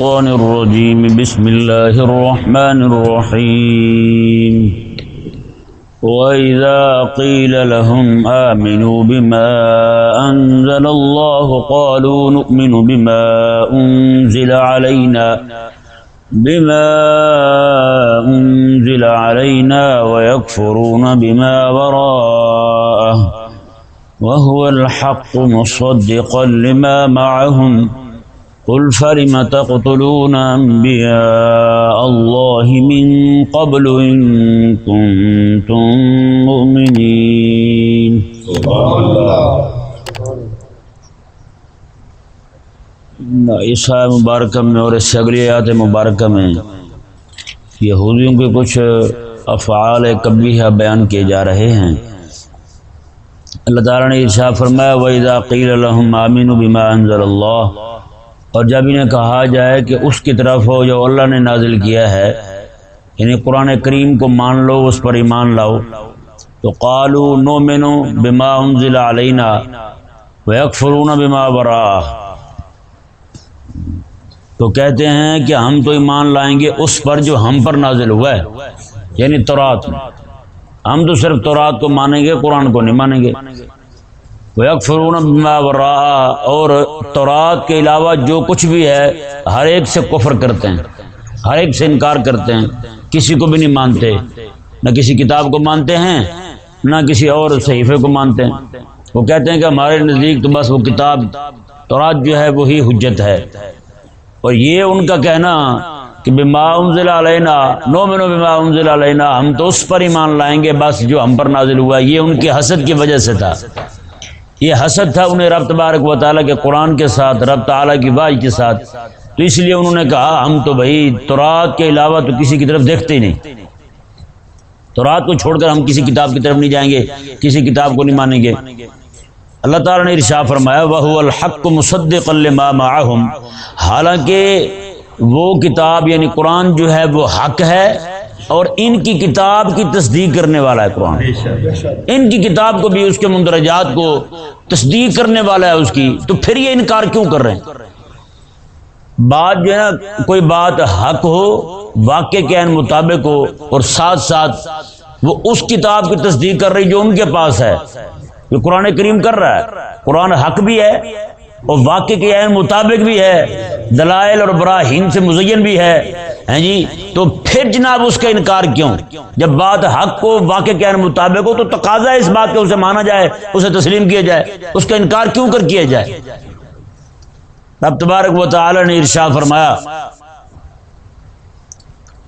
الشيطان الرجيم. بسم الله الرحمن الرحيم. وإذا قيل لهم آمنوا بما أنزل الله قالوا نؤمن بما أنزل علينا، بما أنزل علينا ويكفرون بما وراءه، وهو الحق مصدقا لما معهم. قل فلم تقتلون أنبياء الله من قبل إن كنتم مؤمنين؟ سبحان اس آیت مبارکہ میں اور اس سے اگلی آیات مبارکہ میں یہودیوں کے کچھ افعال کبیہ بیان کیے جا رہے ہیں۔ اللہ تعالیٰ نے ارشا فرمایا، وَإِذَا قِيلَ لَهُمْ آمِنُوا بِمَا أَنزَلَ اللَّهُ اور جب انہیں کہا جائے کہ اس کی طرف ہو جو اللہ نے نازل کیا ہے یعنی قرآن کریم کو مان لو، اس پر ایمان لاؤ، تو قالوا نؤمن بما انزل علینا ويكفرون بما وراءه تو کہتے ہیں کہ ہم تو ایمان لائیں گے اس پر جو ہم پر نازل ہوا ہے یعنی تورات۔ ہم تو صرف تورات کو مانیں گے، قرآن کو نہیں مانیں گے۔ فرون اور تورات کے علاوہ جو کچھ بھی ہے، ہر ایک سے کفر کرتے ہیں، ہر ایک سے انکار کرتے ہیں، کسی کو بھی نہیں مانتے، نہ کسی کتاب کو مانتے ہیں، نہ کسی اور صحیفے کو مانتے ہیں۔ وہ کہتے ہیں کہ ہمارے نزدیک تو بس وہ کتاب، تورات جو ہے، وہی حجت ہے۔ اور یہ ان کا کہنا کہ بما انزل علینا نو منو بما انزل علینا ہم تو اس پر ایمان لائیں گے، بس جو ہم پر نازل ہوا، یہ ان کی حسد کی وجہ سے تھا۔ یہ حسد تھا انہیں رب تبارک و تعالیٰ کے قرآن کے ساتھ، رب تعالیٰ کی واج کے ساتھ۔ تو اس لیے انہوں نے کہا، ہم تو بھائی تورات کے علاوہ تو کسی کی طرف دیکھتے ہی نہیں۔ تورات کو چھوڑ کر ہم کسی کتاب کی طرف نہیں جائیں گے، کسی کتاب کو نہیں مانیں گے۔ اللہ تعالیٰ نے ارشا فرمایا وہ الحق مصدق لما معهم۔ حالانکہ وہ کتاب یعنی قرآن جو ہے، وہ حق ہے۔ اور ان کی کتاب کی تصدیق کرنے والا ہے قرآن۔ ان کی کتاب کو بھی اس کے مندرجات کو تصدیق کرنے والا ہے اس کی۔ تو پھر یہ انکار کیوں کر رہے ہیں؟ بات جو ہے نا، کوئی بات حق ہو واقع کے عین مطابق ہو، اور ساتھ ساتھ وہ اس کتاب کی تصدیق کر رہی جو ان کے پاس ہے۔ یہ قرآن کریم کر رہا ہے۔ قرآن حق بھی ہے اور واقع کے عین مطابق بھی ہے۔ دلائل اور براہین سے مزین بھی ہے۔ ہیں جی؟ تو پھر جناب اس کا انکار کیوں؟ جب بات حق کو واقع کے مطابق ہو تو تقاضا اس بات کے اسے مانا جائے، اسے تسلیم کیا جائے، اس کا انکار کیوں کر کیا جائے؟ اب تبارک و تعالی نے ارشا فرمایا،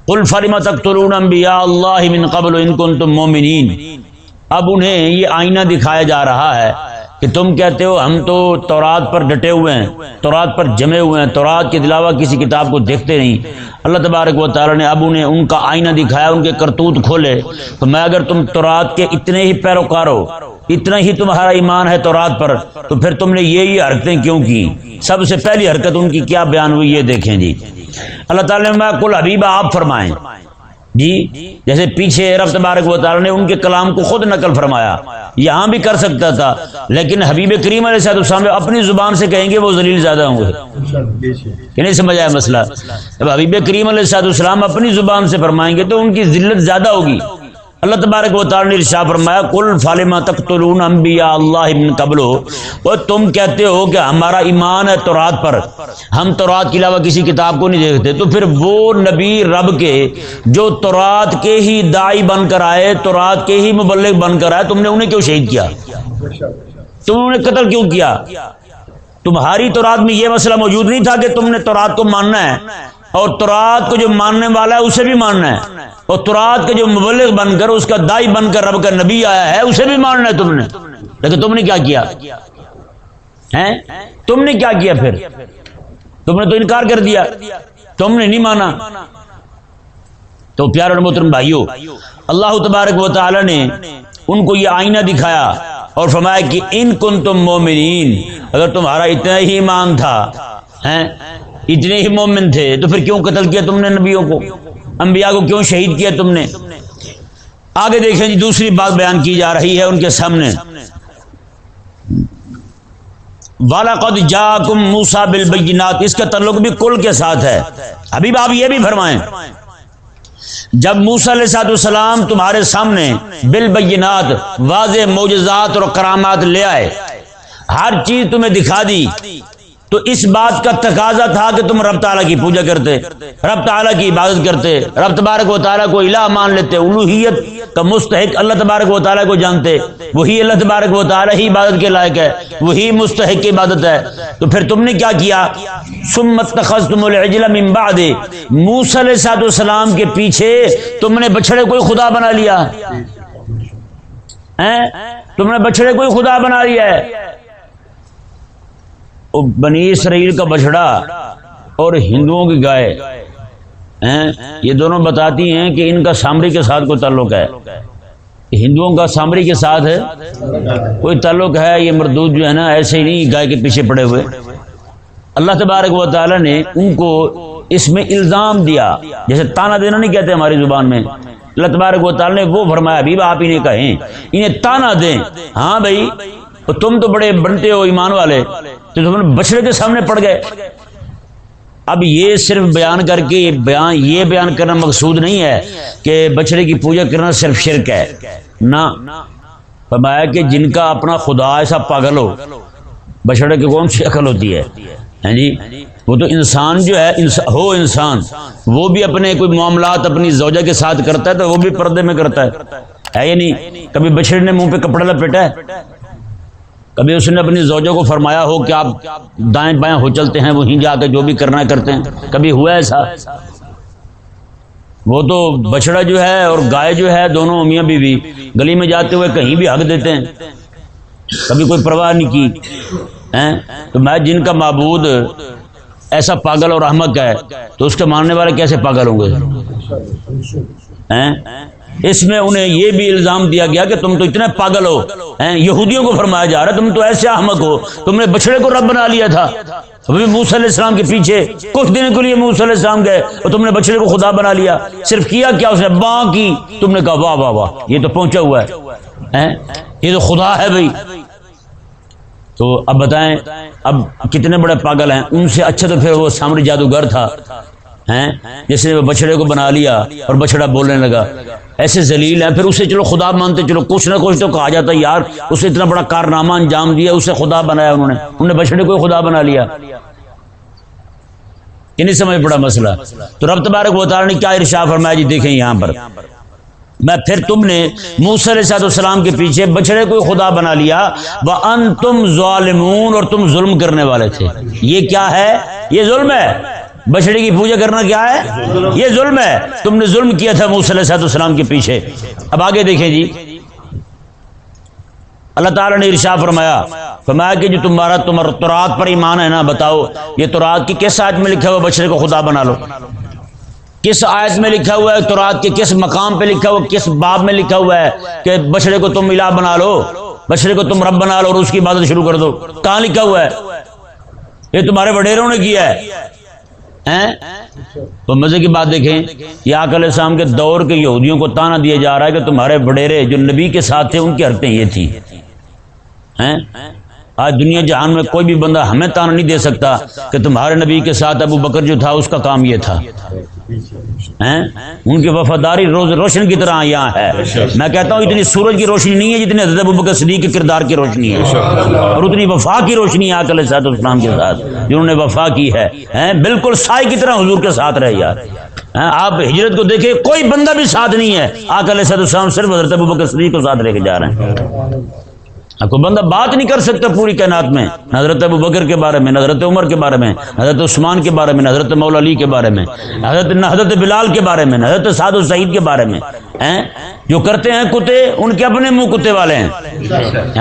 قل فرما تقتلون انبیاء اللہ من قبل ان کنتم مومنین؟ اب انہیں یہ آئینہ دکھایا جا رہا ہے۔ کہ تم کہتے ہو ہم تو تورات پر ڈٹے ہوئے ہیں، تورات پر جمے ہوئے ہیں، تورات کے علاوہ کسی کتاب کو دیکھتے نہیں۔ اللہ تبارک و تعالی نے اب انہیں ان کا آئینہ دکھایا، ان کے کرتوت کھولے۔ تو میں اگر تم تورات کے اتنے ہی پیروکار ہو، اتنا ہی تمہارا ایمان ہے تورات پر، تو پھر تم نے یہ حرکتیں کیوں کی؟ سب سے پہلی حرکت ان کی کیا بیان ہوئی یہ دیکھیں جی۔ اللہ تعالیٰ نے کل حبیبہ آپ فرمائیں۔ جی جیسے پیچھے رب تبارک و تعالیٰ نے ان کے کلام کو خود نقل فرمایا یہاں بھی کر سکتا تھا، لیکن حبیب کریم علیہ صاحب السلام اپنی زبان سے کہیں گے وہ ذلیل زیادہ ہوں گے۔ کہ نہیں سمجھ آیا مسئلہ؟ جب حبیب کریم علیہ صاحب السلام اپنی زبان سے فرمائیں گے تو ان کی ذلت زیادہ ہوگی۔ اللہ تبارک و تعالی نے ارشاد فرمایا کل فالما تقتلون انبیاء اللہ ابن قبل وہ تم کہتے ہو کہ ہمارا ایمان ہے تورات پر۔ ہم تورات کے علاوہ کسی کتاب کو نہیں دیکھتے۔ تو پھر وہ نبی رب کے جو تورات کے ہی دائی بن کر آئے، تورات کے ہی مبلغ بن کر آئے، تم نے انہیں کیوں شہید کیا؟ تم نے قتل کیوں کیا؟ تمہاری تورات میں یہ مسئلہ موجود نہیں تھا کہ تم نے تورات کو ماننا ہے۔ اور تورات کو جو ماننے والا ہے، اسے بھی ماننا ہے۔ اور تورات کے جو مبلغ بن کر، اس کا دائی بن کر رب کا نبی آیا ہے، اسے بھی ماننا ہے تم نے۔ لیکن تم نے کیا کیا؟ تم نے کیا کیا پھر؟ تم نے تو انکار کر دیا۔ تم نے نہیں مانا۔ تو پیار محترم بھائیو، اللہ تبارک و تعالی نے ان کو یہ آئینہ دکھایا اور فرمایا کہ ان کن تم مومنین، اگر تمہارا اتنا ہی ایمان تھا اتنے ہی مومن تھے، تو پھر کیوں قتل کیا تم نے نبیوں کو؟ انبیاء کو کیوں شہید کیا تم نے؟ آگے دیکھیں جی دوسری بات بیان کی جا رہی ہے ان کے سامنے۔ والا قد جا کم موسا بل اس کا تعلق بھی کل کے ساتھ ہے۔ ابھی آپ یہ بھی فرمائیں۔ جب موسا علیہ سات السلام تمہارے سامنے بل واضح معجزات اور کرامات لے آئے، ہر چیز تمہیں دکھا دی۔ تو اس بات کا تقاضا تھا کہ تم رب تعالیٰ کی پوجا کرتے، رب تعالیٰ کی عبادت کرتے، رب تبارک و تعالیٰ کو الہ مان لیتے الوحیت کا مستحق اللہ تبارک و تعالیٰ کو جانتے، وہی اللہ تبارک و تعالیٰ ہی عبادت کے لائق ہے، وہی مستحق کی عبادت ہے۔ تو پھر تم نے کیا کیا؟ سمت تم العجل من بعد۔ موسی علیہ السلام کے پیچھے تم نے بچڑے کوئی خدا بنا لیا۔ تم نے بچڑے کوئی خدا بنا لیا ہے۔ بنی اسرائیل کا بچڑا اور ہندوؤں کی گائے۔ یہ دونوں بتاتی ہیں کہ ان کا سامری کے ساتھ کوئی تعلق ہے۔ ہندوؤں کا سامری کے ساتھ ہے؟ کوئی تعلق ہے؟ یہ مردود جو ہے نا، ایسے ہی نہیں گائے کے پیچھے پڑے ہوئے۔ اللہ تبارک و تعالیٰ نے ان کو اس میں الزام دیا۔ جیسے تانا دینا نہیں کہتے ہماری زبان میں۔ اللہ تبارک و تعالیٰ نے وہ فرمایا ابھی آپ انہیں کہیں۔ انہیں تانا دیں۔ ہاں بھائی تم تو بڑے بنتے ہو ایمان والے، تو تم بچڑے کے سامنے پڑ گئے۔ اب یہ صرف بیان کر کے بیان یہ بیان کرنا مقصود نہیں ہے کہ بچڑے کی پوجا کرنا صرف شرک ہے۔ نہ۔ فرمایا کہ جن کا اپنا خدا ایسا پاگل ہو بچڑے کی کون سی عقل ہوتی ہے؟ ہاں جی؟ وہ تو انسان جو ہے ہو انسان۔ وہ بھی اپنے کوئی معاملات اپنی زوجہ کے ساتھ کرتا ہے تو وہ بھی پردے میں کرتا ہے۔ یا نہیں؟ کبھی بچڑے نے منہ پہ کپڑا لپیٹا ہے؟ کبھی اس نے اپنی زوجوں کو فرمایا ہو کہ آپ دائیں بائیں ہو چلتے ہیں، وہیں جا کے جو بھی کرنا کرتے ہیں۔ کبھی ہوا ایسا؟ وہ تو بچڑا جو ہے اور گائے جو ہے، دونوں میاں بیوی گلی میں جاتے ہوئے کہیں بھی حق دیتے ہیں۔ کبھی کوئی پرواہ نہیں کی۔ تو میں جن کا معبود ایسا پاگل اور احمد ہے، تو اس کے ماننے والے کیسے پاگل ہوں گے؟ اس میں انہیں یہ بھی الزام دیا گیا کہ تم تو اتنے پاگل ہو۔ یہودیوں کو فرمایا جا رہا ہے، تم تو ایسے احمد ہو۔ تم نے بچڑے کو رب بنا لیا تھا۔ ابھی موس علیہ السلام کے پیچھے کچھ دن کے لیے موس علیہ السلام گئے اور تم نے بچڑے کو خدا بنا لیا۔ صرف کیا کیا اس نے؟ باں کی۔ تم نے کہا، واہ واہ واہ، یہ تو پہنچا ہوا ہے۔ یہ تو خدا ہے بھائی۔ تو اب بتائیں، اب کتنے بڑے پاگل ہیں۔ ان سے اچھا تو پھر وہ سامنے جادوگر تھا۔ جس نے بچڑے کو بنا لیا اور بچڑا بولنے لگا۔ ایسے ذلیل ہیں، پھر اسے چلو خدا مانتے، چلو کچھ نہ کچھ تو کہا جاتا یار، اسے اتنا بڑا کارنامہ انجام دیا، اسے خدا بنایا انہوں نے۔ انہوں نے بچڑے کو خدا بنا لیا۔ کہ نہیں سمجھ پڑا مسئلہ؟ تو رب تبارک و تعالی نے کیا ارشا فرمایا؟ جی دیکھیں یہاں پر۔ میں پھر تم نے موسر صاحب السلام کے پیچھے بچڑے کو خدا بنا لیا۔ وہ ان تم ظالمون اور تم ظلم کرنے والے تھے۔ یہ کیا ہے؟ یہ ظلم ہے۔ بچڑے کی پوجا کرنا کیا ہے؟ یہ ظلم ہے۔ تم نے ظلم کیا تھا علیہ صاحب السلام کے پیچھے۔ اب آگے دیکھیں جی۔ اللہ تعالیٰ نے ارشا فرمایا فرمایا کہ جو تمہارا تمہارا تورات پر ایمان ہے نا، بتاؤ، یہ تورات کی کس آیت میں لکھا ہوا بچڑے کو خدا بنا لو۔ کس آیت میں لکھا ہوا ہے؟ تورات کے کس مقام پہ لکھا ہوا کس باب میں لکھا ہوا ہے کہ بچڑے کو تم الہ بنا لو؟ بچڑے کو تم رب بنا لو اور اس کی عبادت شروع کر دو۔ کہاں لکھا ہوا ہے؟ یہ تمہارے وڈیروں نے کیا ہے۔ تو مزے کی بات دیکھیں، یہ آکل السلام کے دور کے یہودیوں کو تانا دیا جا رہا ہے کہ تمہارے وڈیرے جو نبی کے ساتھ تھے، ان کی حرکتیں یہ تھی آج دنیا جہان میں کوئی بھی بندہ ہمیں تانا نہیں دے سکتا کہ تمہارے نبی کے ساتھ ابو بکر جو تھا، اس کا کام یہ تھا۔ ان کی وفاداری روز روشن کی طرح یہاں ہے۔ میں کہتا ہوں اتنی سورج کی روشنی نہیں ہے جتنی حضرت ابو بکر صدیق کے کردار کی روشنی ہے۔ اور اتنی وفا کی روشنی ہے آکل صاحب اسلام کے ساتھ، جنہوں نے وفا کی ہے۔ بالکل سائے کی طرح حضور کے ساتھ رہے یار۔ آپ ہجرت کو دیکھیں، کوئی بندہ بھی ساتھ نہیں ہے۔ آکل صاحب السلام صرف حضرت ابو بکر صدیق کو ساتھ لے کے جا رہے ہیں۔ کوئی بندہ بات نہیں کر سکتا پوری کائنات میں حضرت ابو بکر کے بارے میں حضرت عمر کے بارے میں حضرت عثمان کے بارے میں حضرت مولا علی کے بارے میں حضرت حضرت بلال کے بارے میں حضرت سعد السعید کے بارے میں۔ جو کرتے ہیں کتے، ان کے اپنے منہ کتے والے ہیں۔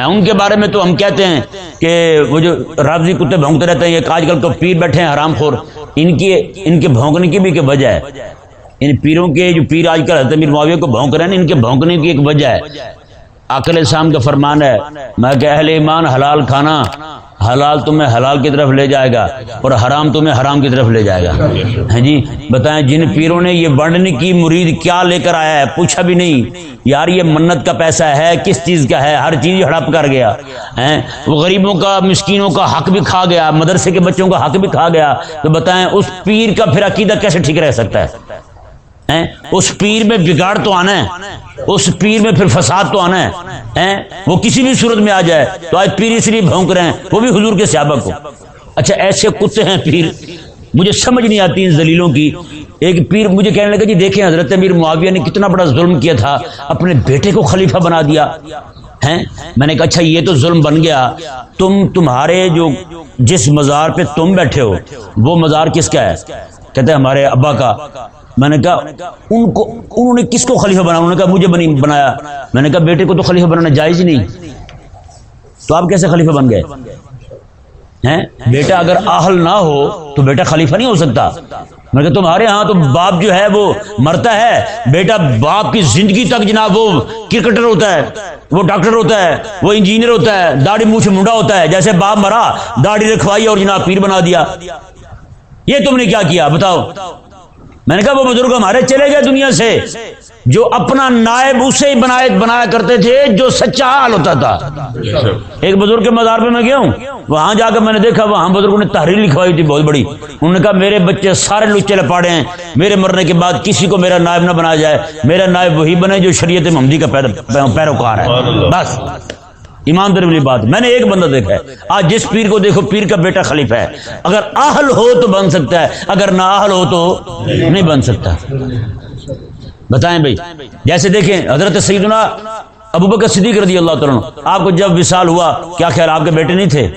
ان کے بارے میں تو ہم کہتے ہیں کہ وہ جو رابضی کتے بھونکتے رہتے ہیں، یہ آج کل تو پیر بیٹھے ہیں، حرام خور۔ ان کی ان کے بھونکنے کی بھی وجہ ہے۔ ان پیروں کے جو پیر آج کل حضرت معاویہ کو بھونک رہے ہیں، ان کے بھونکنے کی ایک وجہ ہے۔ عقل شام کا فرمان ہے۔ میں کہ اہل ایمان حلال کھانا، حلال تمہیں حلال کی طرف لے جائے گا اور حرام تمہیں حرام کی طرف لے جائے گا۔ ہیں جی بتائیں جن پیروں نے یہ ورنن کی مرید کیا لے کر آیا ہے؟ پوچھا بھی نہیں۔ یار، یہ منت کا پیسہ ہے، کس چیز کا ہے؟ ہر چیز ہڑپ کر گیا۔ ہیں وہ غریبوں کا، مسکینوں کا حق بھی کھا گیا، مدرسے کے بچوں کا حق بھی کھا گیا۔ تو بتائیں اس پیر کا پھر عقیدہ کیسے ٹھیک رہ سکتا ہے؟ اس پیر میں بگاڑ تو آنا ہے۔ اس پیر میں پھر فساد تو آنا ہے۔ وہ کسی بھی صورت میں آ جائے تو آج پیر اس لیے بھونک رہے ہیں۔ وہ بھی حضور کے صحابہ کو اچھا ایسے کتے ہیں پیر۔ مجھے سمجھ نہیں آتی ان دلیلوں کی۔ ایک پیر مجھے کہنے لگا جی دیکھیں حضرت امیر معاویہ نے کتنا بڑا ظلم کیا تھا۔ اپنے بیٹے کو خلیفہ بنا دیا۔ ہیں؟ میں نے کہا اچھا یہ تو ظلم بن گیا۔ تم، تمہارے جو جس مزار پہ تم بیٹھے ہو، وہ مزار کس کا ہے؟ کہتے ہیں، ہمارے ابا کا۔ میں نے کہا، ان کو انہوں نے کس کو خلیفہ بنا انہوں نے کہا، مجھے بنی بنایا۔ میں نے کہا، بیٹے کو تو خلیفہ بنانا جائز ہی نہیں۔ تو آپ کیسے خلیفہ بن گئے؟ ہیں؟ بیٹا اگر آہل نہ ہو تو بیٹا خلیفہ نہیں ہو سکتا۔ میں کہ تمہارے ہاں تو باپ جو ہے وہ مرتا ہے۔ بیٹا باپ کی زندگی تک جناب وہ کرکٹر ہوتا ہے، وہ ڈاکٹر ہوتا ہے، وہ انجینئر ہوتا ہے، داڑھی منہ سے منڈا ہوتا ہے۔ جیسے باپ مرا، داڑھی رکھوائی اور جناب پیر بنا دیا۔ یہ تم نے کیا کیا؟ بتاؤ۔ میں نے کہا وہ بزرگ ہمارے چلے گئے دنیا سے جو اپنا نائب اسے ہی بنائے بنایا کرتے تھے جو سچا حال ہوتا تھا۔ ایک بزرگ کے مزار پہ میں گیا ہوں وہاں جا کر میں نے دیکھا وہاں بزرگوں نے تحریر لکھوائی تھی بہت بڑی۔ انہوں نے کہا میرے بچے سارے لچے لپاڑے ہیں میرے مرنے کے بعد کسی کو میرا نائب نہ بنایا جائے۔ میرا نائب وہی بنے جو شریعت محمدی کا پیروکار ہے۔ بس۔ ایماندار والی بات میں نے ایک بندہ دیکھا ہے۔ آج جس پیر کو دیکھو، پیر کا بیٹا خلیفہ ہے۔ اگر آہل ہو تو بن سکتا ہے، اگر نہ آہل ہو تو نہیں بن سکتا۔ بتائیں بھائی، جیسے دیکھیں حضرت سیدنا ابو بکر صدیق رضی اللہ تعالیٰ آپ کو جب وصال ہوا، کیا خیال آپ کے بیٹے نہیں تھے؟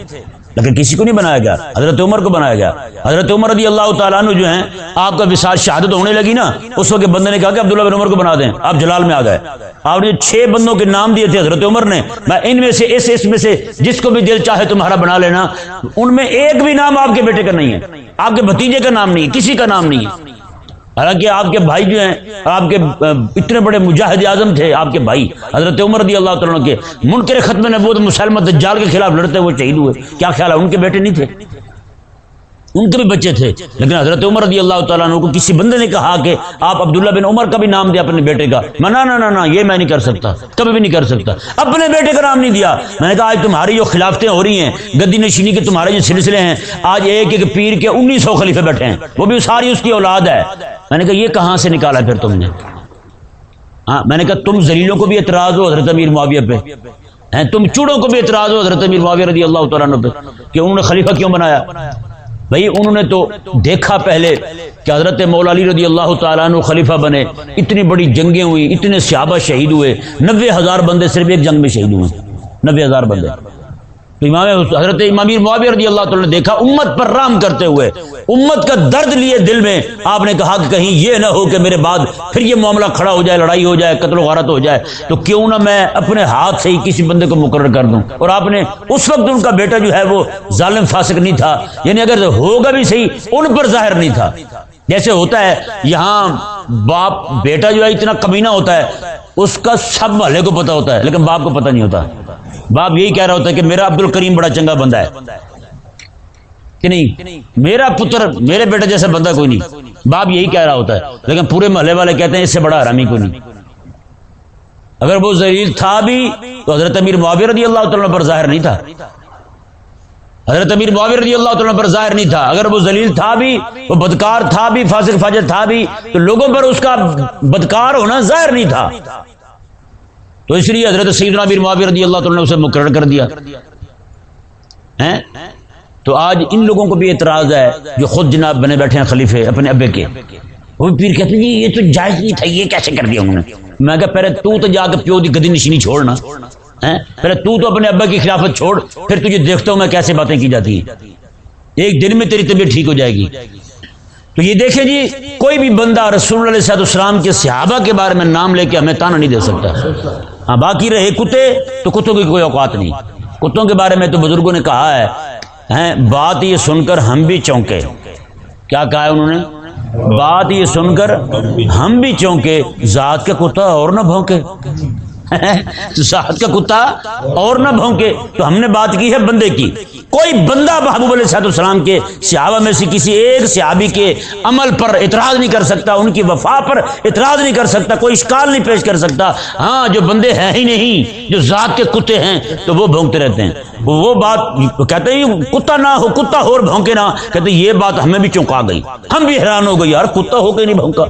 لیکن کسی کو نہیں بنایا گیا، حضرت عمر کو بنایا گیا۔ حضرت عمر رضی اللہ تعالیٰ عنہ جو ہیں، آپ کا وشال شہادت ہونے لگی نا، اس وقت بندے نے کہا کہ عبداللہ بن عمر کو بنا دیں۔ آپ جلال میں آ گئے۔ آپ نے چھ بندوں کے نام دیے تھے، حضرت عمر نے۔ میں ان میں سے، اس اس میں سے جس کو بھی دل چاہے تمہارا بنا لینا۔ ان میں ایک بھی نام آپ کے بیٹے کا نہیں ہے۔ آپ کے بھتیجے کا نام نہیں ہے، کسی کا نام نہیں ہے۔ حالانکہ آپ کے بھائی جو ہیں، آپ کے، اتنے بڑے مجاہد اعظم تھے آپ کے بھائی، حضرت عمر رضی اللہ تعالیٰ کے منکر ختم نبوت مسلمت جال کے خلاف لڑتے ہوئے شہید ہوئے۔ کیا خیال ہے؟ ان کے بیٹے نہیں تھے؟ ان کے بھی بچے تھے۔ لیکن حضرت عمر رضی اللہ تعالیٰ عنہ کو کسی بندے نے کہا کہ آپ عبداللہ بن عمر کا بھی نام دیا اپنے بیٹے کا۔ میں نہ نہ نہ یہ میں نہیں کر سکتا۔ کبھی بھی نہیں کر سکتا۔ اپنے بیٹے کا نام نہیں دیا۔ میں نے کہا، آج تمہاری جو خلافتیں ہو رہی ہیں، گدی نشینی کے تمہارے جو سلسلے ہیں، آج ایک ایک پیر کے انیس سو خلیفے بیٹھے ہیں۔ وہ بھی ساری اس کی اولاد ہے۔ میں نے کہا، یہ کہاں سے نکالا پھر تم نے؟ ہاں میں نے کہا، تم زلیلوں کو بھی اعتراض ہو حضرت امیر معاویہ پہ۔ تم چوڑوں کو بھی اعتراض ہو حضرت امیر معاویہ رضی اللہ تعالیٰ پہ کہ انہوں نے خلیفہ کیوں بنایا؟ بھائی انہوں نے تو دیکھا پہلے کہ حضرت مولا علی رضی اللہ تعالیٰ عنہ خلیفہ بنے، اتنی بڑی جنگیں ہوئی اتنے صحابہ شہید ہوئے نبے ہزار بندے صرف ایک جنگ میں شہید ہوئے، نوے ہزار بندے۔ تو امام حضرت امام معاویہ رضی اللہ تعالیٰ نے دیکھا، امت پر رام کرتے ہوئے، امت کا درد لیے دل میں آپ نے کہا کہ کہیں یہ نہ ہو کہ میرے بعد پھر یہ معاملہ کھڑا ہو جائے، لڑائی ہو جائے، قتل و غارت ہو جائے۔ تو کیوں نہ میں اپنے ہاتھ سے ہی کسی بندے کو مقرر کر دوں؟ اور آپ نے اس وقت ان کا بیٹا جو ہے وہ ظالم فاسق نہیں تھا یعنی اگر ہوگا بھی صحیح، ان پر ظاہر نہیں تھا۔ جیسے ہوتا ہے، یہاں باپ، بیٹا جو ہے اتنا کمینہ ہوتا ہے، اس کا سب محلے کو پتا ہوتا ہے، لیکن باپ کو پتہ نہیں ہوتا۔ باپ یہی کہہ رہا ہوتا ہے کہ میرا عبد الکریم بڑا چنگا بندہ ہے۔ کہ نہیں؟ میرا پتر میرے بیٹے جیسا بندہ کوئی نہیں۔ باپ یہی کہہ رہا ہوتا ہے۔ لیکن پورے محلے والے کہتے ہیں اس سے بڑا حرامی کوئی نہیں۔ اگر وہ ذلیل تھا بھی تو حضرت امیر معاویر رضی اللہ تعالیٰ پر ظاہر نہیں تھا۔ حضرت امیر معاویر رضی اللہ تعالیٰ پر ظاہر نہیں تھا۔ اگر وہ ذلیل تھا بھی، وہ بدکار تھا بھی، فاسق فاجر تھا بھی، تو لوگوں پر اس کا بدکار ہونا ظاہر نہیں تھا۔ تو اس لیے حضرت سیدنا امیر معاویر رضی اللہ تعالیٰ نے اسے مقرر کر دیا۔ تو آج ان لوگوں کو بھی اعتراض ہے جو خود جناب بنے بیٹھے ہیں خلیفے اپنے ابے کے۔ وہ پیر کہتے ہیں جی یہ تو جائز نہیں تھا، یہ کیسے کر دیا انہوں نے؟ میں کہا، پہلے تو تو جا کے پیو دی گدی نشینی چھوڑنا پہلے تو تو اپنے ابا کی خلافت چھوڑ، پھر تجھے دیکھتا ہوں میں کیسے باتیں کی جاتی ہیں۔ ایک دن میں تیری طبیعت ٹھیک ہو جائے گی۔ تو یہ دیکھیں جی کوئی بھی بندہ رسول اللہ علیہ السلام کے صحابہ کے بارے میں نام لے کے ہمیں تانا نہیں دے سکتا۔ ہاں باقی رہے کتے تو کتوں کی کوئی اوقات نہیں۔ کتوں کے بارے میں تو بزرگوں نے کہا ہے۔ ہیں، بات یہ سن کر ہم بھی چونکے۔ کیا کہا ہے انہوں نے؟ بات یہ سن کر ہم بھی چونکے۔ ذات کے کتا اور نہ بھونکے۔ تو کا کتا اور نہ بھونکے تو ہم نے بات کی ہے بندے کی۔ کوئی بندہ محبوب علیہ صاحب السلام کے صحابہ میں سے کسی ایک صحابی کے عمل پر اعتراض نہیں کر سکتا، ان کی وفا پر اعتراض نہیں کر سکتا، کوئی اشکال نہیں پیش کر سکتا۔ ہاں جو بندے ہیں ہی نہیں، جو ذات کے کتے ہیں، تو وہ بھونکتے رہتے ہیں۔ وہ بات کہتے ہیں، کتا نہ ہو، کتا ہو اور بھونکے نہ۔ کہتے ہیں، یہ بات ہمیں بھی چونکا گئی۔ ہم بھی حیران ہو گئی یار، کتا ہو کے نہیں بھونکا۔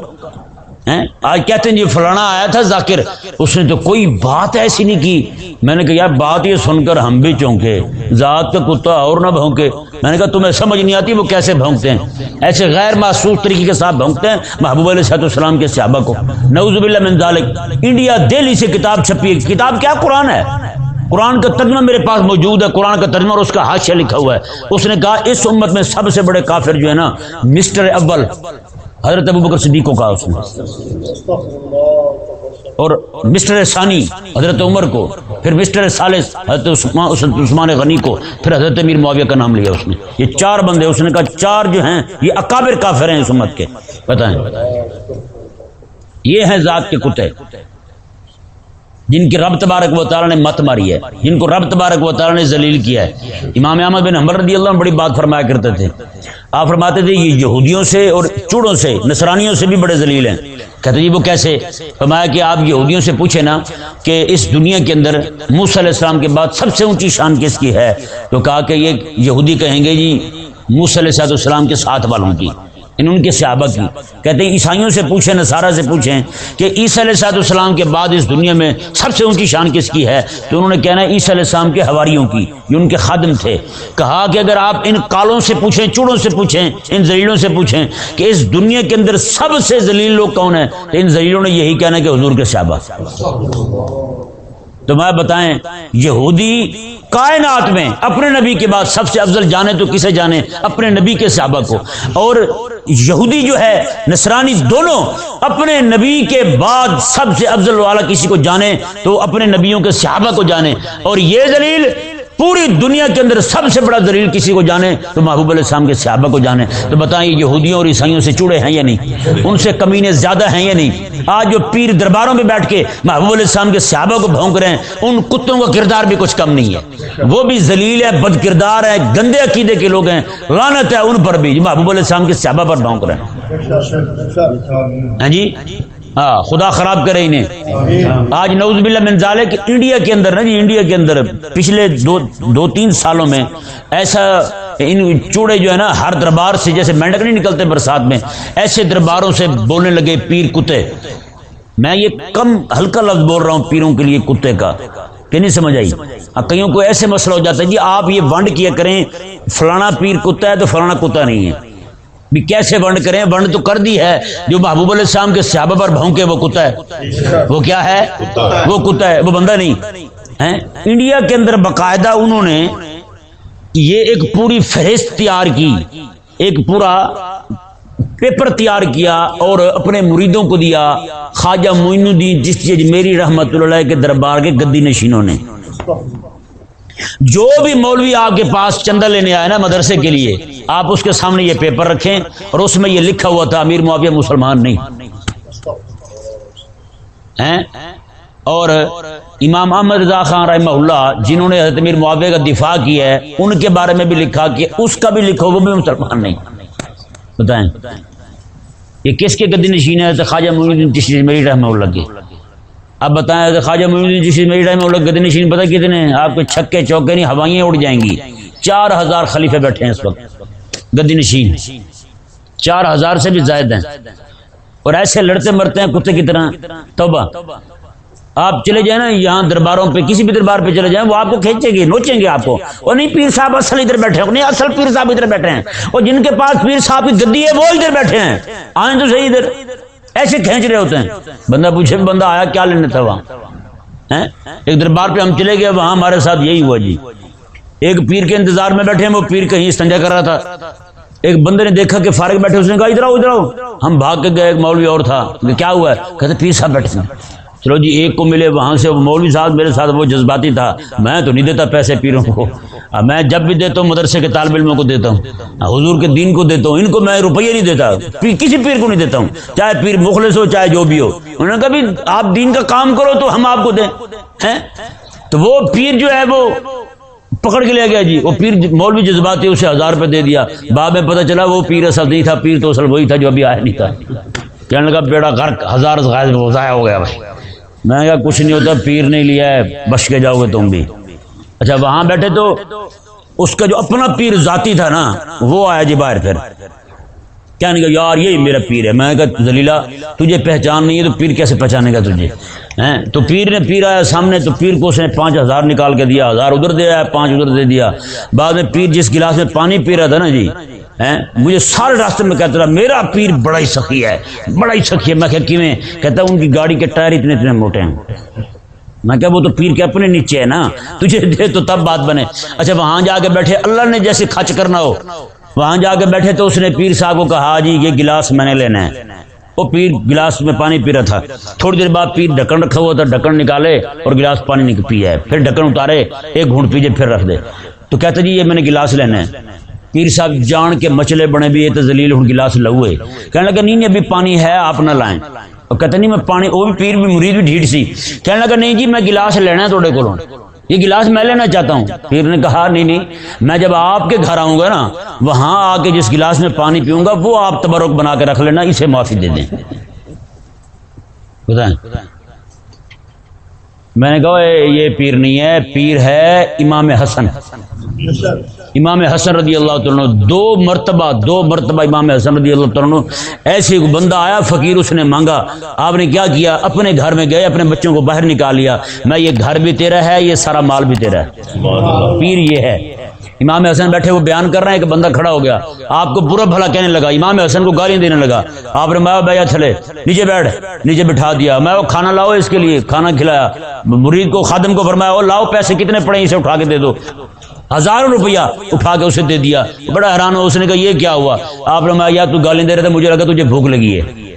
آج کہتے ہیں جی فلانا آیا تھا ذاکر، اس نے تو کوئی بات ایسی نہیں کی۔ میں نے کہا، یار بات یہ سن کر ہم بھی چونکے، ذات کا کتا اور نہ بھونکے۔ میں نے کہا، تمہیں سمجھ نہیں آتی وہ کیسے بھونکتے ہیں؟ ایسے غیر محسوس طریقے کے ساتھ بھونکتے ہیں۔ محبوب علیہ صحت السلام کے صحابہ کو۔ نوز باللہ من ذالک۔ انڈیا دہلی سے کتاب چھپی ہے۔ کتاب کیا؟ قرآن ہے۔ قرآن کا ترجمہ میرے پاس موجود ہے۔ قرآن کا ترجمہ اور اس کا حاشیہ لکھا ہوا ہے۔ اس نے کہا، اس امت میں سب سے بڑے کافر جو ہے نا، مسٹر اول۔ حضرت ابو بکر صدیق کو کہا اس نے۔ اور مسٹر ثانی حضرت عمر کو، پھر مسٹر سالس حضرت عثمان غنی کو، پھر حضرت امیر معاویہ کا نام لیا اس نے۔ یہ چار بندے، اس نے کہا چار جو ہیں، یہ اکابر کافر ہیں اس امت کے۔ بتائیں۔ یہ ہیں ذات کے کتے۔ جن کی رب تبارک و تعالیٰ نے مت ماری ہے۔ جن کو رب تبارک و تعالیٰ نے ذلیل کیا ہے۔ امام احمد بن حمر رضی اللہ عنہ بڑی بات فرمایا کرتے تھے۔ آپ فرماتے تھے یہ یہودیوں سے اور چوڑوں سے، نصرانیوں سے بھی بڑے ذلیل ہیں۔ کہتے جی وہ کیسے؟ فرمایا کہ آپ یہودیوں سے پوچھیں نا کہ اس دنیا کے اندر موسی علیہ السلام کے بعد سب سے اونچی شان کس کی ہے؟ تو کہا کہ یہ یہودی کہیں گے جی موسی علیہ السلام کے ساتھ والوں کی۔ ان ان کے صحابہ کی۔ کہتے ہیں، عیسائیوں سے پوچھیں، نصارہ سے پوچھیں کہ عیسی علیہ صاحب السلام کے بعد اس دنیا میں سب سے اونچی شان کس کی ہے؟ تو انہوں نے کہنا ہے، عیسی علیہ السلام کے حواریوں کی، یہ ان کے خادم تھے۔ کہا کہ اگر آپ ان کالوں سے پوچھیں، چوڑوں سے پوچھیں، ان زلیلوں سے پوچھیں کہ اس دنیا کے اندر سب سے ذلیل لوگ کون ہیں؟ تو ان زلیلوں نے یہی کہنا کہ حضور کے صحابہ۔ تو میں بتائیں، یہودی کائنات میں اپنے نبی کے بعد سب سے افضل جانے تو کسے جانے؟ اپنے نبی کے صحابہ کو۔ اور یہودی جو ہے، نصرانی دونوں اپنے نبی کے بعد سب سے افضل والا کسی کو جانے تو اپنے نبیوں کے صحابہ کو جانے۔ اور یہ دلیل پوری دنیا کے اندر سب سے بڑا دلیل کسی کو جانے تو محبوب علیہ السلام کے صحابہ کو جانے تو بتائیں یہودیوں اور عیسائیوں سے چڑے ہیں یا نہیں؟ ان سے کمینے زیادہ ہیں یا نہیں؟ آج جو پیر درباروں میں بیٹھ کے محبوب علیہ السلام کے صحابہ کو بھونک رہے ہیں، ان کتوں کا کردار بھی کچھ کم نہیں ہے۔ وہ بھی ذلیل ہے بد کردار ہے گندے عقیدے کے لوگ ہیں۔ رانت ہے ان پر بھی محبوب علیہ السلام کے صحابہ پر بھونک رہے ہیں۔ ہاں جی؟ ہاں خدا خراب کرے انہیں۔ آج نوز باللہ من ذالک، انڈیا کے اندر نا جی انڈیا کے اندر پچھلے دو دو تین سالوں میں ایسا ان چوڑے جو ہے نا، ہر دربار سے جیسے مینڈک نہیں نکلتے برسات میں، ایسے درباروں سے بولنے لگے پیر کتے۔ میں یہ کم ہلکا لفظ بول رہا ہوں پیروں کے لیے کتے کا، کہ نہیں سمجھ آئی؟ کئیوں کو ایسے مسئلہ ہو جاتا ہے جی آپ یہ ونڈ کیا کریں، فلانا پیر کتا ہے تو فلانا کتا نہیں ہے۔ بھی کیسے ونڈ کریں؟ ونڈ تو کر دی ہے۔ جو محبوب علیہ السلام کے صحابہ پر بھونکے، وہ کتا ہے۔ وہ کیا ہے؟ وہ کتا ہے، وہ بندہ نہیں۔ انڈیا کے اندر باقاعدہ انہوں نے یہ ایک پوری فہرست تیار کی، ایک پورا پیپر تیار کیا اور اپنے مریدوں کو دیا۔ خواجہ معین الدین جس میری رحمت اللہ کے دربار کے گدی نشینوں نے۔ جو بھی مولوی آپ کے پاس چندہ لینے آئے نا مدرسے کے لیے، آپ اس کے سامنے یہ پیپر رکھیں اور اس میں یہ لکھا ہوا تھا، امیر معاویہ مسلمان نہیں۔ اور امام احمد رضا خان رحمہ اللہ، جنہوں نے حضرت امیر معاویہ کا دفاع کیا ہے، ان کے بارے میں بھی لکھا کہ اس کا بھی لکھو، وہ بھی مسلمان نہیں۔ بتائیں۔ یہ کس کے گدی نشین ہے؟ خواجہ میری رحمہ اللہ کی اب بتائیں خواجہ جس میری ٹائم میں گدی نشین پتہ کتنے آپ کے چھکے چوکے نہیں، ہوائیاں اڑ جائیں گی۔ چار ہزار خلیفے بیٹھے ہیں اس وقت۔ گدی نشین۔ چار ہزار سے بھی زائد ہیں۔ اور ایسے لڑتے مرتے ہیں کتے کی طرح۔ توبہ۔ آپ چلے جائیں نا، یہاں درباروں پہ، کسی بھی دربار پہ چلے جائیں، وہ آپ کو کھینچیں گے، نوچیں گے آپ کو۔ اور نہیں، پیر صاحب اصل ادھر بیٹھے ہیں۔ نہیں، اصل پیر صاحب ادھر بیٹھے ہیں۔ اور جن کے پاس پیر صاحب کی گدی ہے، وہ ادھر بیٹھے ہیں۔ آئیں تو صحیح ادھر۔ ایسے کھینچ رہے ہوتے ہیں۔ بندہ پوچھے بندہ آیا، کیا لینے تھا وہاں؟ ایک دربار پہ ہم چلے گئے، وہاں ہمارے ساتھ یہی ہوا جی۔ ایک پیر کے انتظار میں بیٹھے ہیں، وہ پیر کہیں استنجا کر رہا تھا۔ ایک بندے نے دیکھا کہ فارغ بیٹھے، اس نے کہا، ادھر آؤ ادھر آؤ۔ ہم بھاگ کے گئے، ایک مولوی اور تھا۔ کیا ہوا ہے؟ کہتے، پیر صاحب بیٹھے ہیں چلو جی ایک کو ملے، وہاں سے مولوی صاحب میرے ساتھ، وہ جذباتی تھا۔ میں تو نہیں دیتا پیسے پیروں کو۔ میں جب بھی دیتا ہوں، مدرسے کے طالب علموں کو دیتا ہوں۔ حضور کے دین کو دیتا ہوں۔ ان کو میں روپیہ نہیں دیتا۔ کسی پیر کو نہیں دیتا ہوں۔ چاہے پیر مخلص ہو، چاہے جو بھی ہو۔ انہوں نے کہا، بھی، آپ دین کا کام کرو تو ہم آپ کو دیں۔ تو وہ پیر جو ہے، وہ پکڑ کے لے گیا جی۔ وہ پیر مولوی جذباتی اسے ہزار روپے دے دیا۔ بعد میں پتہ چلا، وہ پیر اصل نہیں تھا۔ پیر تو اصل وہی تھا جو ابھی آیا نہیں تھا۔ کہنے لگا، بیڑا گھر ہزار ضائع ہو گیا بھائی۔ میں نے کہا کچھ نہیں ہوتا، پیر نہیں لیا ہے بش کے جاؤ گے تم بھی۔ اچھا وہاں بیٹھے تو اس کا جو اپنا پیر ذاتی تھا نا، وہ آیا جی باہر پھر۔ کہنے کا یار، یہی میرا پیر ہے۔ میں نے کہا زلیلا تجھے پہچان نہیں ہے تو پیر کیسے پہچانے گا تجھے؟ ہیں؟ تو پیر نے، پیر آیا سامنے تو پیر کو اس نے پانچ ہزار نکال کے دیا۔ ہزار ادھر دیا پانچ ادھر دے دیا۔ بعد میں پیر جس گلاس میں پانی پی رہا تھا نا جی مجھے سارے راستے میں کہتا رہا، میرا پیر بڑا ہی سخی ہے بڑا ہی سخی ہے۔ میں کہ کیویں؟ کہتا ان کی گاڑی کے ٹائر اتنے اتنے موٹے ہیں۔ میں کہ وہ تو پیر کے اپنے نیچے ہے نا۔ تجھے دے تو تب بات بنے۔ اچھا وہاں جا کے بیٹھے۔ اللہ نے جیسے خرچ کرنا ہو، وہاں جا کے بیٹھے تو اس نے پیر صاحب کو کہا ہاں جی یہ گلاس میں نے لینا ہے۔ وہ پیر گلاس میں پانی پی رہا تھا۔ تھوڑی دیر بعد پیر ڈھکن رکھا ہوا تھا، ڈھکن نکالے اور گلاس پانی نہیں پیا ہے پھر ڈھکن اتارے، ایک گھونٹ پیجے، پھر رکھ دے۔ تو کہتے جی یہ میں نے گلاس لینا ہے۔ پیر صاحب جان کے مچلے بنے بھی، یہ تو زلیل ہوں، گلاس لہوے کہنے لگا نہیں جی، ابھی پانی ہے، آپ نہ لائیں۔ اور کہتے نہیں، میں پانی، وہ بھی پیر بھی مرید بھی ڈھیٹ سی۔ کہنے لگا نہیں جی میں گلاس لینا ہے تھوڑے کو یہ گلاس میں لینا چاہتا ہوں۔ پیر نے کہا، نہیں نہیں، میں جب آپ کے گھر آؤں گا نا، وہاں آ کے جس گلاس میں پانی پیوں گا، وہ آپ تبرک بنا کے رکھ لینا، اسے معافی دے دیں۔ بتائیں۔ میں نے کہا یہ پیر نہیں ہے، پیر ہے امام حسن۔ امام حسن رضی اللہ عنہ دو مرتبہ دو مرتبہ امام حسن رضی اللہ عنہ ایسے بندہ آیا، فقیر اس نے مانگا، آپ نے کیا کیا؟ اپنے گھر میں گئے، اپنے بچوں کو باہر نکال لیا۔ میں، یہ گھر بھی تیرا ہے، یہ سارا مال بھی تیرا ہے۔ پیر یہ ہے۔ امام حسن بیٹھے، وہ بیان کر رہے ہیں کہ بندہ کھڑا ہو گیا۔ آپ کو برا بھلا کہنے لگا۔ امام حسن کو گالیاں دینے لگا۔ آپ نے میں بھیا، چلے۔ نیچے بیٹھ، نیچے بٹھا دیا۔ میں، وہ کھانا لاؤ اس کے لیے، کھانا کھلایا۔ مرید کو، خادم کو فرمایا، وہ لاؤ پیسے کتنے پڑے اسے اٹھا کے دے دو۔ ہزاروں روپیہ اٹھا کے اسے دے دیا۔ بڑا حیران ہو، اس نے کہا، یہ کیا ہوا؟ آپ نے یا تو گالی دے رہے تھے، مجھے لگا تجھے بھوک لگی ہے۔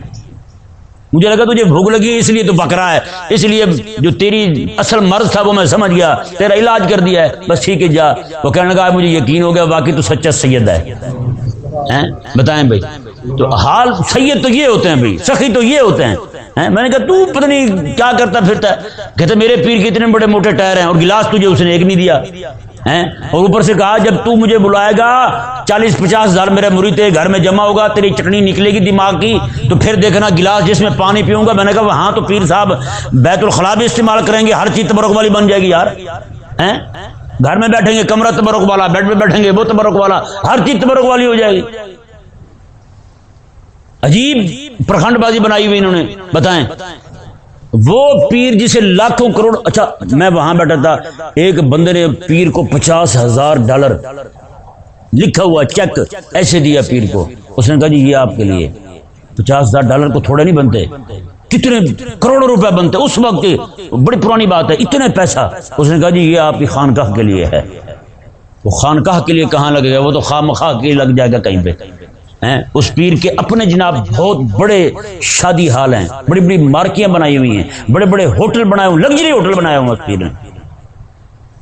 مجھے لگا تجھے بھوک لگی ہے، اس لیے تو بکرا ہے۔ اس لیے جو تیری اصل مرض تھا، وہ میں سمجھ گیا۔ تیرا علاج کر دیا ہے۔ بس ٹھیک ہے، جا۔ وہ کہنے لگا، مجھے یقین ہو گیا باقی تو سچا سید ہے۔ بتائیں بھائی۔ تو حال سید تو یہ ہوتے ہیں بھائی، سخی تو یہ ہوتے ہیں۔ میں نے کہا، تو پتہ نہیں کیا کرتا پھرتا ہے۔ کہتے میرے پیر کے اتنے بڑے موٹے ٹائر ہیں اور گلاس تجھے اس نے ایک نہیں دیا۔ اور اوپر سے کہا، جب تو مجھے بلائے گا، چالیس پچاس ہزار میرے مرید گھر میں جمع ہوگا، تیری چٹنی نکلے گی دماغ کی، تو پھر دیکھنا گلاس جس میں پانی پیوں گا۔ میں نے کہا وہاں تو پیر صاحب، بیت الخلا بھی استعمال کریں گے، ہر چیز تبرک والی بن جائے گی یار۔ گھر میں بیٹھیں گے، کمرہ تبرک والا، بیڈ میں بیٹھیں گے، وہ تبرک والا، ہر چیز تبرک والی ہو جائے گی۔ عجیب پرکھنڈ بازی بنائی ہوئی انہوں نے، بتائیں۔ وہ پیر جسے لاکھوں کروڑ اچھا میں وہاں بیٹھا تھا، ایک بندے نے پیر کو پچاس ہزار ڈالر لکھا ہوا چیک ایسے دیا پیر کو۔ اس نے کہا جی یہ آپ کے لیے۔ پچاس ہزار ڈالر کو تھوڑے نہیں بنتے۔ کتنے کروڑوں روپے بنتے۔ اس وقت بڑی پرانی بات ہے، اتنے پیسہ۔ اس نے کہا جی یہ آپ کی خانقاہ کے لیے ہے۔ وہ خانقاہ کے لیے کہاں لگے گا؟ وہ تو خواہ مخواہ کے لیے لگ جائے گا کہیں پہ۔ اس پیر کے اپنے جناب بہت بڑے شادی حال ہیں۔ بڑی بڑی مارکیاں بنائی ہوئی ہیں۔ بڑے بڑے ہوٹل بنائے ہوئے لگژری ہوٹل بنائے ہوئے اس پیر نے۔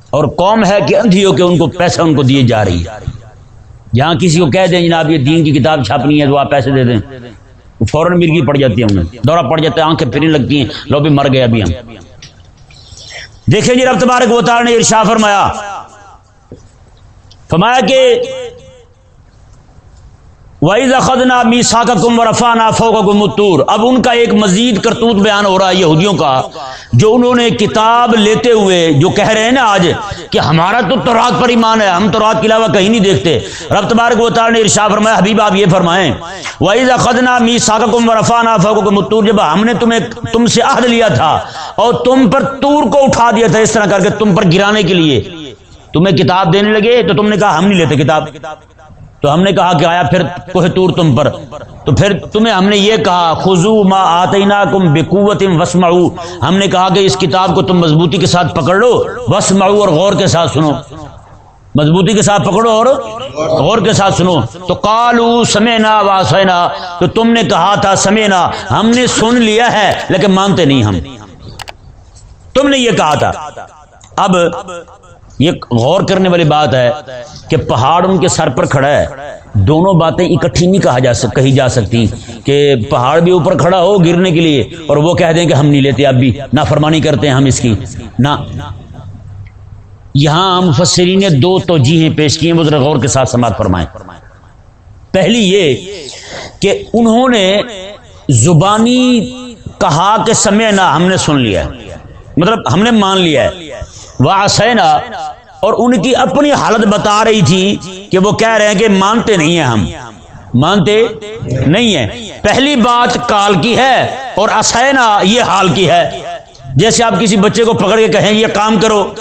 اور قوم ہے کہ اندھی ہو کے ان کو پیسہ ان کو دیے جا رہی ہے جہاں کسی کو کہہ دیں جناب یہ دین کی کتاب چھاپنی ہے تو آپ پیسے دے دیں۔ فوراً مرگی پڑ جاتی ہے انہیں۔ دورہ پڑ جاتا ہے، آنکھیں پھرنے لگتی ہیں۔ لو بھی مر گئے ابھی ہم۔ دیکھیں جی رب تبارک و تعالی نے ارشا فرمایا۔ فرمایا کہ خدنا میسا کا کم رفانہ فوق اب ان کا ایک مزید کرتوت بیان ہو رہا ہے یہودیوں کا، جو انہوں نے کتاب لیتے ہوئے، جو کہہ رہے ہیں نا آج، کہ ہمارا تو تورات پر ایمان ہے، ہم تورات کے علاوہ کہیں نہیں دیکھتے۔ رب تبارک و تعالی نے ارشا فرمایا، حبیب آپ یہ فرمائیں وعید خدنا میسا کا کم رفانہ فوق متور جب ہم نے تمہیں، تم سے عہد لیا تھا، اور تم پر تور کو اٹھا دیا تھا، اس طرح کر کے تم پر گرانے کے لیے، تمہیں کتاب دینے لگے تو تم نے کہا ہم نہیں لیتے کتاب۔ تو ہم نے کہا کہ آیا پھر کوہ تور تم پر۔ تو پھر تمہیں ہم نے یہ کہا خزو ما آتینا کم بےقوت وسمعو ہم نے کہا کہ اس کتاب کو تم مضبوطی کے ساتھ پکڑ لو وسمعو اور غور کے ساتھ سنو۔ مضبوطی کے ساتھ پکڑو اور غور کے ساتھ سنو۔ تو کالو سمینا واسینا تو تم نے کہا تھا سمینا ہم نے سن لیا ہے، لیکن مانتے نہیں ہم۔ تم نے یہ کہا تھا۔ اب یہ غور کرنے والی بات ہے کہ پہاڑ ان کے سر پر کھڑا ہے۔ دونوں باتیں اکٹھی نہیں کہا جا سک، کہی جا سکتی۔ کہ پہاڑ بھی اوپر کھڑا ہو گرنے کے لیے اور وہ کہہ دیں کہ ہم نہیں لیتے، اب بھی نہ فرمانی کرتے ہیں ہم اس کی۔ نہ۔ یہاں مفسرین نے دو توجیہیں پیش کی ہیں بزرگ غور کے ساتھ سماعت فرمائیں۔ پہلی یہ کہ انہوں نے زبانی کہا کہ سمے نہ ہم نے سن لیا۔ ہے مطلب ہم نے مان لیا۔ ہے وہ آسینا اور ان کی اپنی حالت بتا رہی تھی کہ وہ کہہ رہے ہیں کہ مانتے نہیں ہیں ہم۔ مانتے نہیں ہیں۔ پہلی بات کال کی ہے اور اسینا یہ حال کی ہے۔ جیسے آپ کسی بچے کو پکڑ کے کہیں یہ کام کرو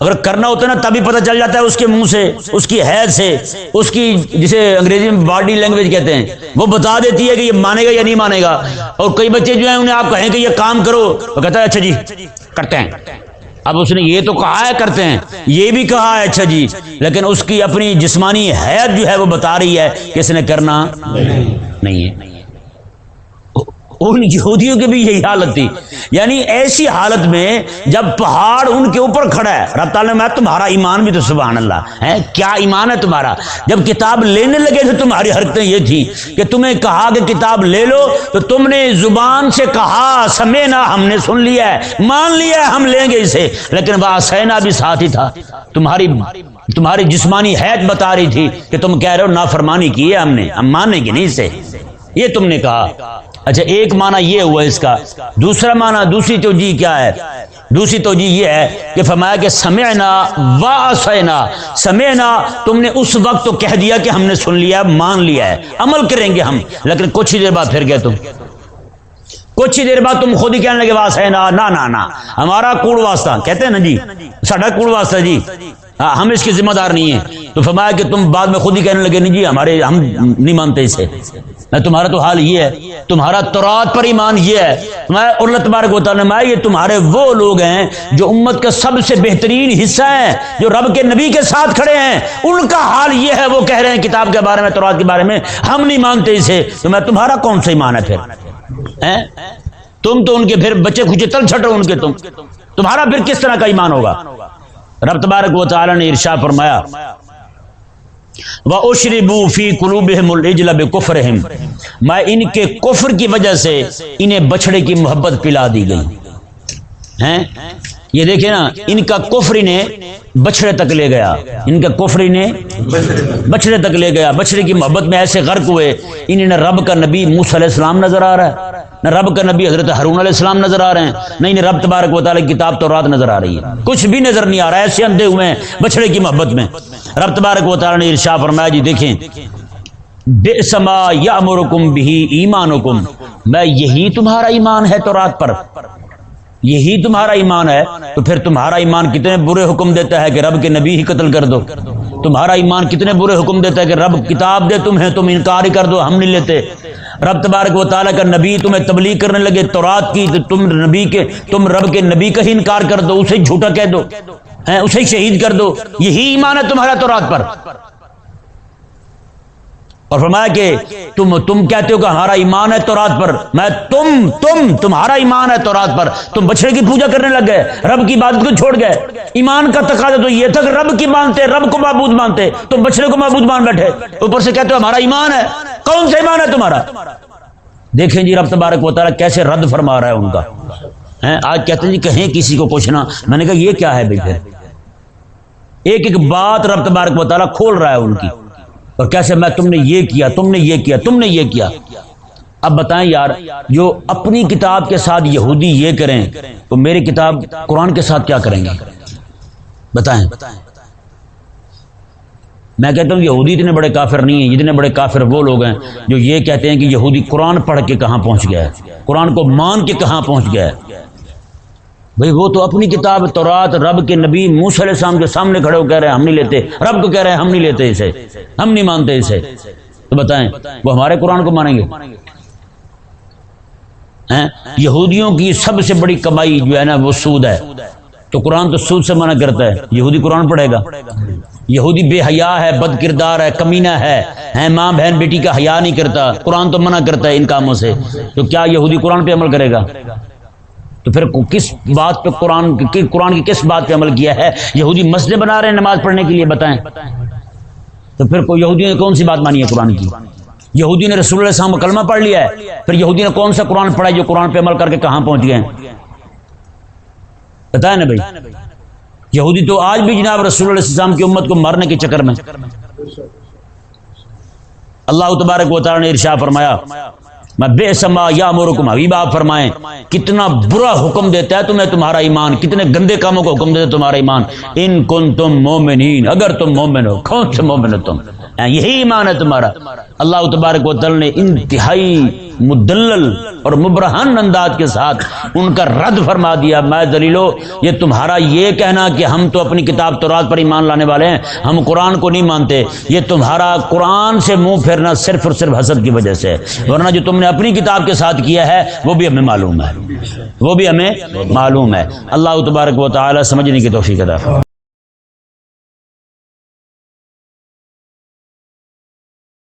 اگر کرنا ہوتا ہے نا، تبھی پتہ چل جاتا ہے اس کے منہ سے، اس کی حید سے، اس کی جسے انگریزی میں باڈی لینگویج کہتے ہیں۔ وہ بتا دیتی ہے کہ یہ مانے گا یا نہیں مانے گا۔ اور کئی بچے جو ہیں، انہیں آپ کہیں کہ یہ کام کرو۔ وہ کہتا ہے اچھا جی کرتے ہیں۔ اب اس نے یہ تو کہا ہے کرتے ہیں۔ یہ بھی کہا ہے اچھا جی۔ لیکن اس کی اپنی جسمانی حید جو ہے وہ بتا رہی ہے کہ اس نے کرنا نہیں ہے۔ ان یہودیوں کی بھی یہی حالت تھی۔ یعنی ایسی حالت میں جب پہاڑ ان کے اوپر کھڑا ہے، رب تعالیٰ میں تمہارا ایمان بھی تو سبحان اللہ ہے۔ کیا ایمان ہے تمہارا؟ جب کتاب لینے لگے تو تمہاری حرکتیں یہ تھی کہ تمہیں کہا کہ کتاب لے لو، تو تم نے زبان سے کہا سمے نہ ہم نے سن لیا ہے، مان لیا ہے، ہم لیں گے اسے۔ لیکن وہ سینا بھی ساتھ ہی تھا۔ تمہاری تمہاری جسمانی حید بتا رہی تھی کہ تم کہہ رہے ہو، نافرمانی کی ہے ہم نے، ہم مانیں گے نہیں اسے۔ یہ تم نے کہا۔ اچھا ایک معنی یہ ہوا اس کا۔ دوسرا معنی، دوسری توجہ کیا ہے؟ دوسری توجہ یہ ہے کہ فرمایا کہ سمعنا واسینا سمعنا، تم نے اس وقت تو کہہ دیا کہ ہم نے سن لیا، مان لیا ہے، عمل کریں گے ہم، لیکن کچھ ہی دیر بعد پھر گئے تم۔ کچھ ہی دیر بعد تم خود ہی کہنے لگے واسینا نہ نہ نہ ہمارا کوڑ واسطہ، کہتے ہیں نا جی؟ ساڈا کوڑ واسطہ جی۔ ہاں، ہم اس کے ذمہ دار نہیں ہیں۔ تو فرمایا کہ تم بعد میں خود ہی کہنے لگے نہیں جی ہمارے، ہم نہیں مانتے اسے۔ تمہارا تو حال یہ ہے، تمہارا تورات پر ایمان یہ ہے۔ میں اللہ تبارک و تعالیٰ میں یہ تمہارے وہ لوگ ہیں جو امت کا سب سے بہترین حصہ ہیں، جو رب کے نبی کے ساتھ کھڑے ہیں۔ ان کا حال یہ ہے، وہ کہہ رہے ہیں کتاب کے بارے میں، تورات کے بارے میں، ہم نہیں مانتے اسے۔ تو میں، تمہارا کون سا ایمان ہے پھر؟ تم تو ان کے پھر بچے کھچے تل چھٹو ان کے تم۔ تمہارا پھر کس طرح کا ایمان ہوگا؟ رب تبارک و تعالیٰ نے ارشا فرمایا وہ اشری بو فی قلوب کفرہم میں ان کے کفر کی وجہ سے انہیں بچڑے کی محبت پلا دی گئی۔ ہیں؟ یہ دیکھیں نا، ان کا کفر انہیں بچڑے تک لے گیا۔ ان کا کفر انہیں بچڑے تک لے گیا۔ بچڑے کی محبت میں ایسے غرق ہوئے، انہیں رب کا نبی موس علیہ السلام نظر آ رہا ہے۔ نہ رب کا نبی حضرت ہرون علیہ السلام نظر آ رہے ہیں نہیں رب تبارک و تعالی کتاب تو رات نظر آ رہی ہے۔ کچھ بھی نظر نہیں آ رہا ہے ایسے اندھے ہوئے ہیں بچڑے کی محبت میں۔ رب تبارک و تعالی نے ارشا فرمایا جی دیکھیں بے سما یا امرکم بھی ایمان میں یہی تمہارا ایمان ہے تو رات پر۔ یہی تمہارا ایمان ہے، تو پھر تمہارا ایمان کتنے برے حکم دیتا ہے کہ رب کے نبی ہی قتل کر دو۔ تمہارا ایمان کتنے برے حکم دیتا ہے کہ رب کتاب دے، تمہیں تم انکار ہی کر دو، ہم نہیں لیتے۔ رب تبارک و تعالیٰ کا نبی تمہیں تبلیغ کرنے لگے، تورات کی، تو تم نبی کے، تم رب کے نبی کا ہی انکار کر دو، اسے جھوٹا کہہ دو اسے شہید کر دو، یہی ایمان ہے تمہارا تورات پر۔ اور فرمایا کہ تم تم کہتے ہو کہ ہمارا ایمان ہے تو رات پر، میں تم تم، تمہارا ایمان ہے تو رات پر۔ تم بچڑے کی پوجا کرنے لگ گئے، رب کی عبادت کو چھوڑ گئے۔ ایمان کا تقاضا تو یہ تھا کہ رب کی مانتے، رب کو معبود مانتے، تم بچڑے کو معبود مان بیٹھے۔ اوپر سے کہتے ہو ہمارا ایمان ہے۔ کون سا ایمان ہے تمہارا؟ دیکھیں جی رب تبارک و تعالیٰ کیسے رد فرما رہا ہے ان کا۔ آج کہتے ہیں جی کہیں کسی کو پوچھنا۔ میں نے کہا یہ کیا ہے بھائی پھر؟ ایک ایک بات رب تبارک و تعالیٰ کھول رہا ہے ان کی۔ اور کیسے میں تم نے یہ کیا، تم نے یہ کیا، تم نے یہ کیا۔ اب بتائیں یار، جو اپنی کتاب کے ساتھ یہودی یہ کریں، تو میری کتاب قرآن کے ساتھ کیا کریں گے؟ بتائیں۔ میں کہتا ہوں یہودی اتنے بڑے کافر نہیں ہیں اتنے بڑے کافر وہ لوگ ہیں جو یہ کہتے ہیں کہ یہودی قرآن پڑھ کے کہاں پہنچ گیا ہے، قرآن کو مان کے کہاں پہنچ گیا ہے۔ بھئی وہ تو اپنی کتاب تورات، رب کے نبی موس علیہ السلام کے سامنے کھڑے ہو کہہ رہے ہیں، ہم نہیں لیتے۔ رب کو کہہ رہے ہیں، ہم نہیں لیتے اسے۔ ہم نہیں مانتے اسے۔ تو بتائیں، وہ ہمارے قرآن کو مانیں گے؟ یہودیوں کی سب سے بڑی کمائی جو ہے نا وہ سود ہے۔ تو قرآن تو سود سے منع کرتا ہے، یہودی قرآن پڑھے گا۔ یہودی بے حیا ہے بد کردار ہے کمینہ ہے۔ ماں بہن بیٹی کا حیا نہیں کرتا قرآن تو منع کرتا ہے ان کاموں سے۔ تو کیا یہودی قرآن پہ عمل کرے گا؟ تو پھر کس بات پہ قرآن قرآن کی کس بات پہ عمل کیا ہے؟ یہودی مسجد بنا رہے ہیں نماز پڑھنے کے لیے بتائیں۔ تو پھر کوئی یہودی نے کون سی بات مانی ہے قرآن کی؟ یہودی نے رسول اللہ السلام کا کلمہ پڑھ لیا ہے۔ پھر یہودی نے کون سا قرآن پڑھا ہے جو قرآن پہ عمل کر کے کہاں پہنچ گئے ہیں؟ بتائیں نا بھائی۔ یہودی تو آج بھی جناب رسول اللہ علیہ السلام کی امت کو مارنے کے چکر میں اللہ تبارک و تعالی نے ارشا فرمایا، میں بے سما یا مورکم حبیب، آپ فرمائیں، کتنا برا حکم دیتا ہے تمہیں تمہارا ایمان، کتنے گندے کاموں کو حکم دیتا ہے تمہارا ایمان۔ ان کن تم مومنین، اگر تم مومن ہو، کون سے مومن ہو تم؟ یہی ایمان ہے تمہارا۔ اللہ تبارک و تعالی نے انتہائی مدلل اور مبرہن انداز کے ساتھ ان کا رد فرما دیا۔ میں دلیلو، یہ تمہارا یہ کہنا کہ ہم تو اپنی کتاب تورات پر ایمان لانے والے ہیں، ہم قرآن کو نہیں مانتے۔ یہ تمہارا قرآن سے منہ پھیرنا صرف اور صرف حسد کی وجہ سے ورنہ جو تم نے اپنی کتاب کے ساتھ کیا ہے، وہ بھی ہمیں معلوم ہے۔ وہ بھی ہمیں معلوم ہے۔ اللہ تبارک و تعالی سمجھنے کی توفیق ادا